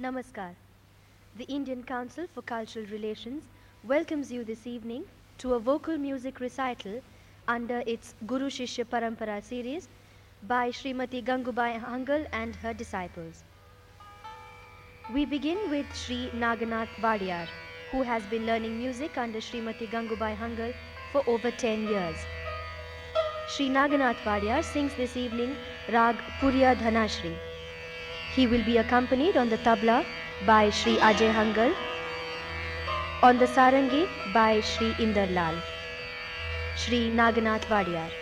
Namaskar. The Indian Council for Cultural Relations welcomes you this evening to a vocal music recital under its Guru Shishya Parampara series by Srimati Gangubai Hangal and her disciples. We begin with Sri Naganath Vadiyar, who has been learning music under Srimati Gangubai Hangal for over 10 years. Sri Naganath Vadiyar sings this evening Rag Purya Dhanashri. He will be accompanied on the tabla by Sri Ajay Hangal, on the sarangi by Sri Inder Lal. Sri Naganath Vadiyar.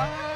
아.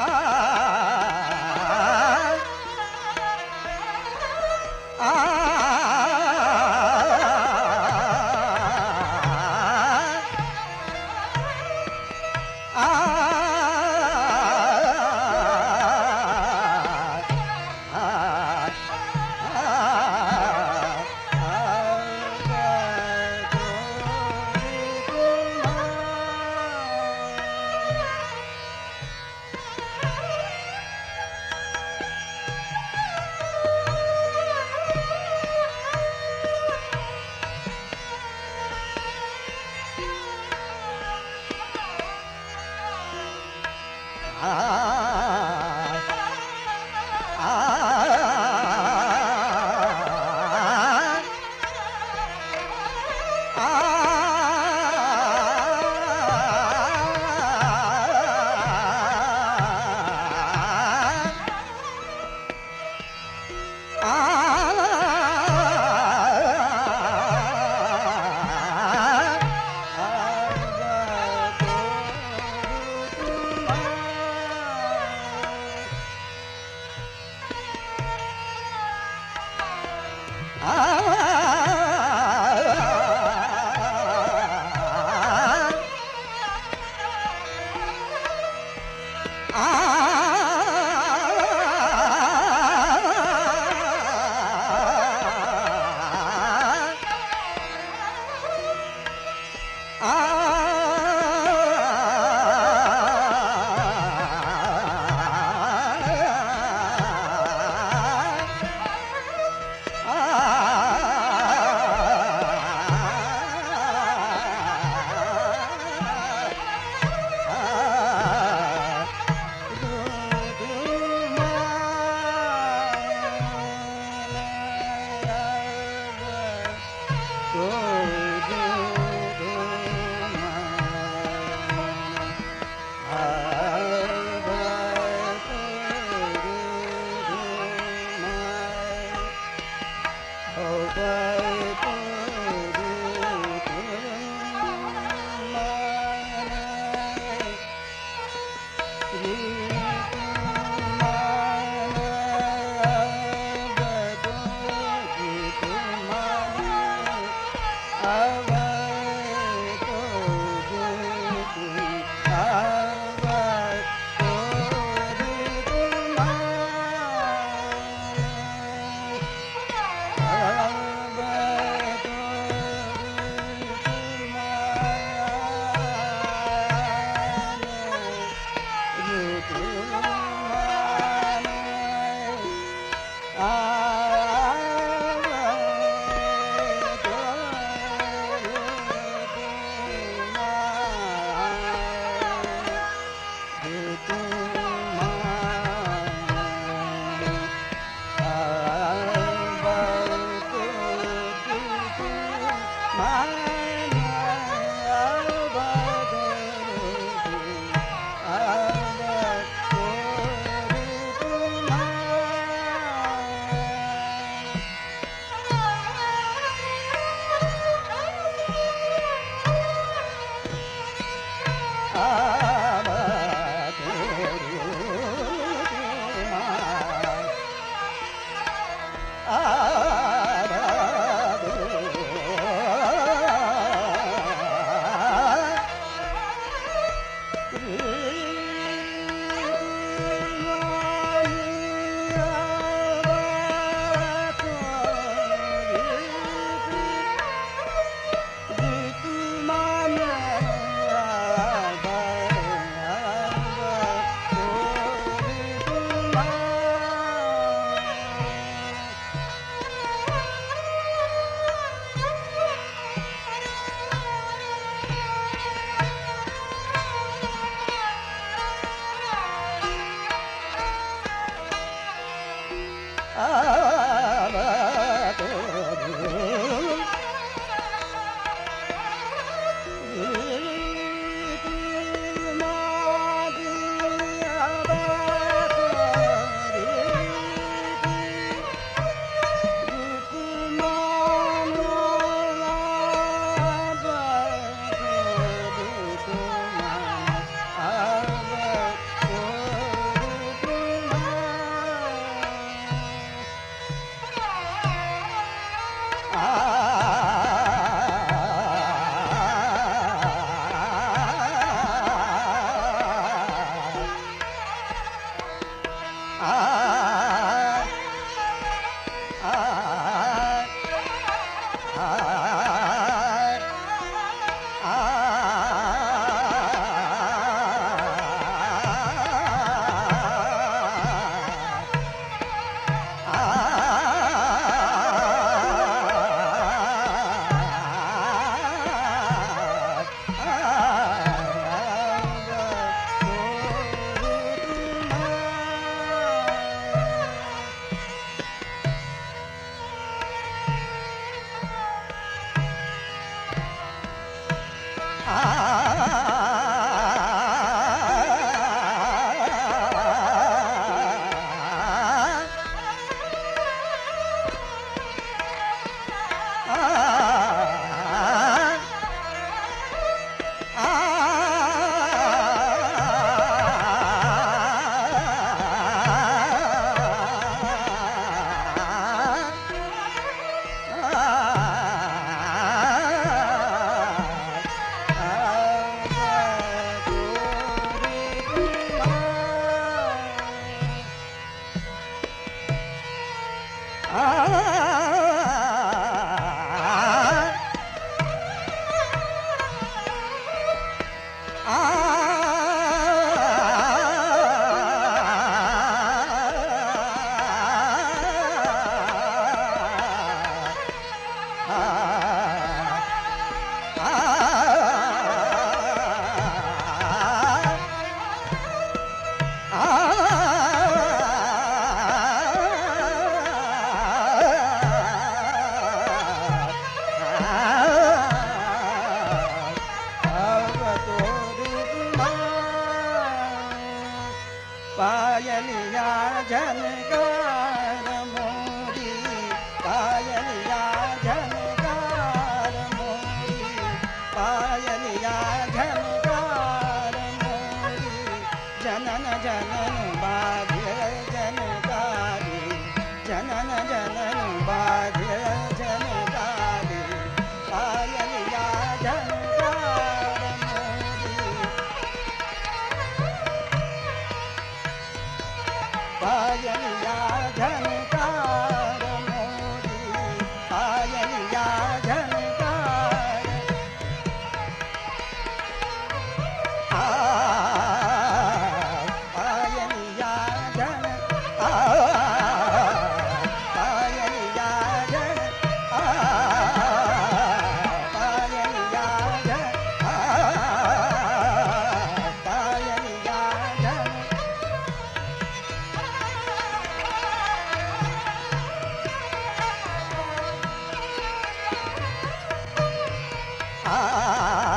Ah ah, ah, ah, ah.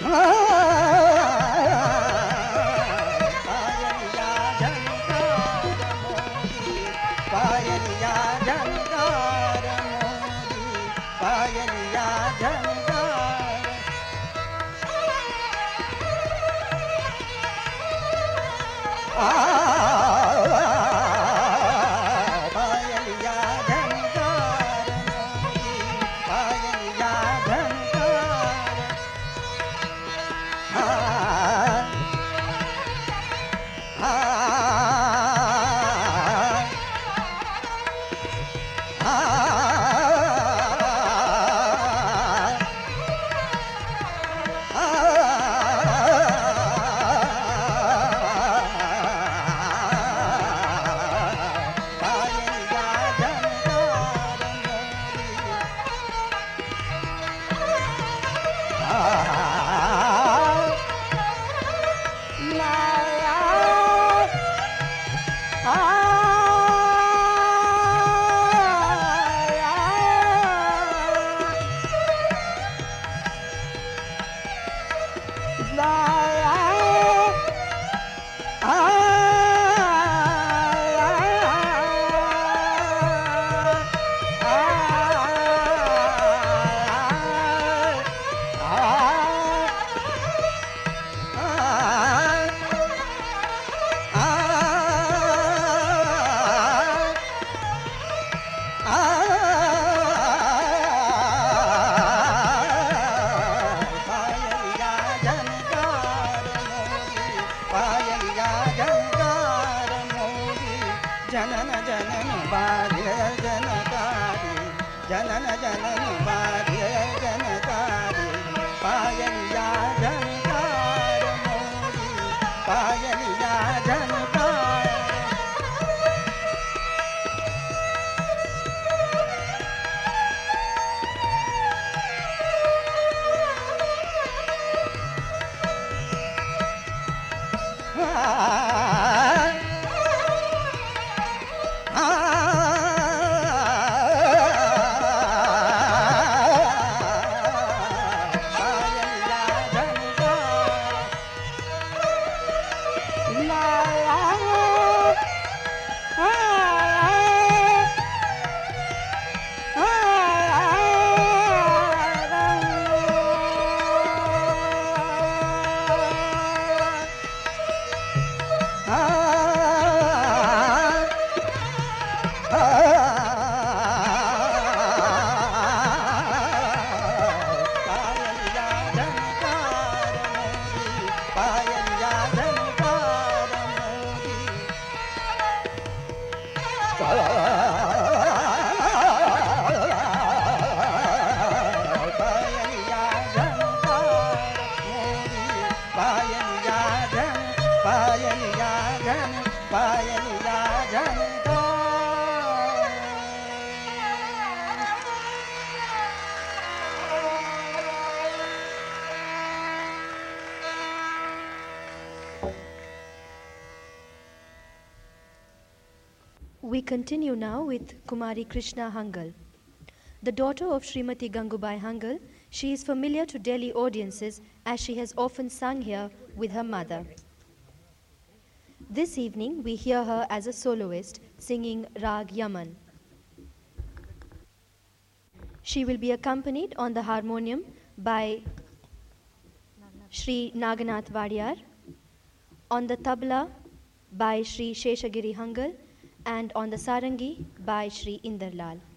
Ah! With Kumari Krishna Hangal. The daughter of Srimati Gangubai Hangal, she is familiar to Delhi audiences as she has often sung here with her mother. This evening, we hear her as a soloist singing Rag Yaman. She will be accompanied on the harmonium by Sri Naganath Vadiyar, on the tabla by Sri Sheshagiri Hangal, and on the sarangi by Sri Inderlal.